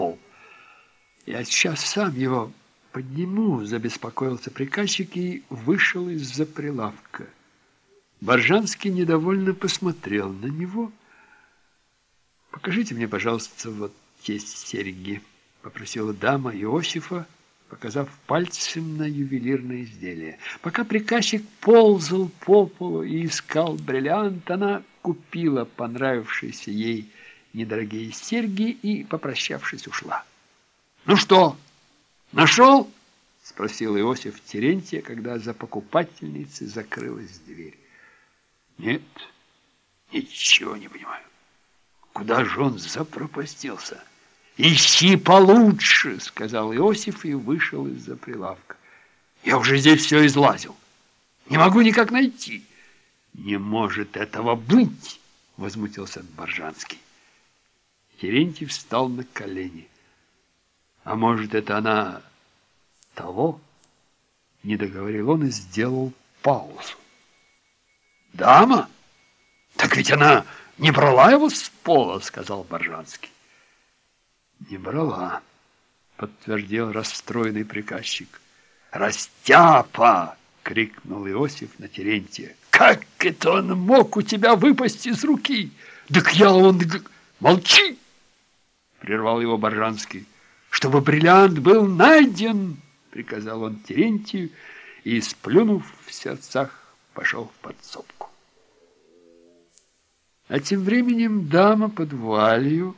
пол. «Я сейчас сам его подниму», — забеспокоился приказчик и вышел из-за прилавка. Боржанский недовольно посмотрел на него. «Покажите мне, пожалуйста, вот те серьги», — попросила дама Иосифа, показав пальцем на ювелирное изделие. Пока приказчик ползал по полу и искал бриллиант, она купила понравившиеся ей недорогие серьги и, попрощавшись, ушла. «Ну что, нашел?» — спросил Иосиф Терентия, когда за покупательницей закрылась дверь. «Нет, ничего не понимаю. Куда же он запропастился?» «Ищи получше!» — сказал Иосиф и вышел из-за прилавка. «Я уже здесь все излазил. Не могу никак найти». «Не может этого быть!» — возмутился Боржанский. Терентий встал на колени. «А может, это она того?» Не договорил он и сделал паузу. «Дама? Так ведь она не брала его с пола!» — сказал Боржанский. Не брала, подтвердил расстроенный приказчик. Растяпа! крикнул Иосиф на Терентия. Как это он мог у тебя выпасть из руки? Так я он... Молчи! Прервал его Боржанский. Чтобы бриллиант был найден, приказал он Терентию и, сплюнув в сердцах, пошел в подсобку. А тем временем дама под вуалью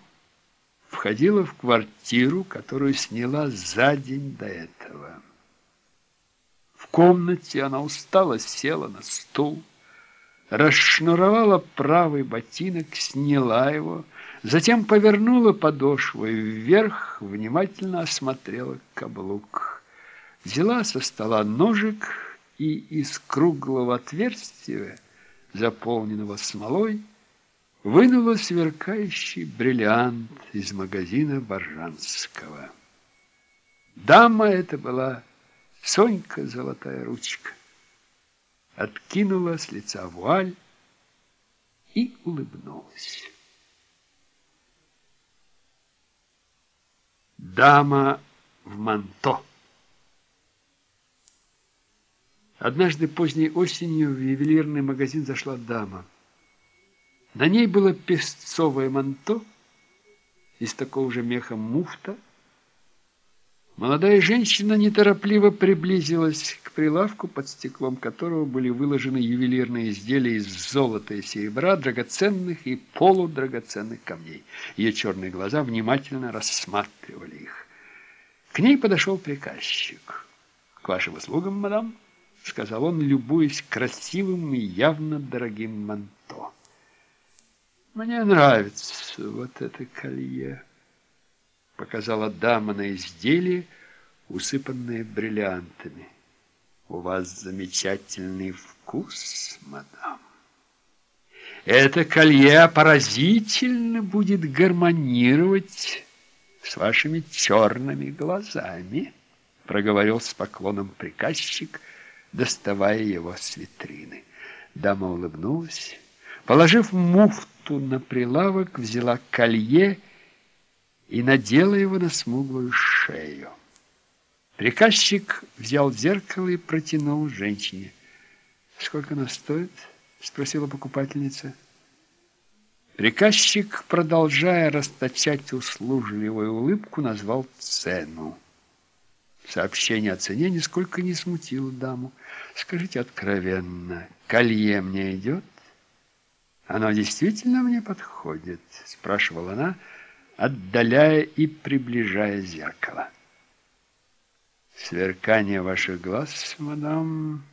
входила в квартиру, которую сняла за день до этого. В комнате она устало села на стул, расшнуровала правый ботинок, сняла его, затем повернула подошвой вверх, внимательно осмотрела каблук. Взяла со стола ножик и из круглого отверстия, заполненного смолой, вынула сверкающий бриллиант из магазина Боржанского. Дама это была Сонька Золотая Ручка. Откинула с лица вуаль и улыбнулась. Дама в манто. Однажды поздней осенью в ювелирный магазин зашла дама. На ней было песцовое манто из такого же меха муфта. Молодая женщина неторопливо приблизилась к прилавку, под стеклом которого были выложены ювелирные изделия из золота и серебра, драгоценных и полудрагоценных камней. Ее черные глаза внимательно рассматривали их. К ней подошел приказчик. «К вашим услугам, мадам», — сказал он, любуясь красивым и явно дорогим манто. Мне нравится вот это колье, показала дама на изделие, усыпанное бриллиантами. У вас замечательный вкус, мадам. Это колье поразительно будет гармонировать с вашими черными глазами, проговорил с поклоном приказчик, доставая его с витрины. Дама улыбнулась, положив муфту на прилавок, взяла колье и надела его на смуглую шею. Приказчик взял зеркало и протянул женщине. «Сколько оно стоит?» — спросила покупательница. Приказчик, продолжая расточать услужливую улыбку, назвал цену. Сообщение о цене нисколько не смутило даму. «Скажите откровенно, колье мне идет?» «Оно действительно мне подходит?» – спрашивала она, отдаляя и приближая зеркало. «Сверкание ваших глаз, мадам,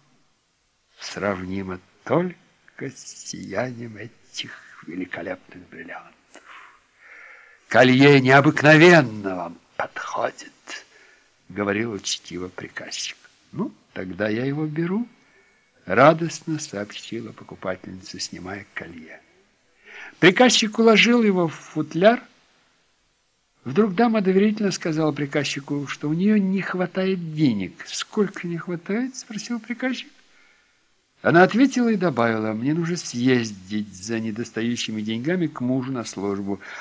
сравнимо только с сиянием этих великолепных бриллиантов. Колье необыкновенно вам подходит», – говорил учтиво приказчик. «Ну, тогда я его беру». Радостно сообщила покупательница, снимая колье. Приказчик уложил его в футляр. Вдруг дама доверительно сказала приказчику, что у нее не хватает денег. «Сколько не хватает?» – спросил приказчик. Она ответила и добавила, «Мне нужно съездить за недостающими деньгами к мужу на службу».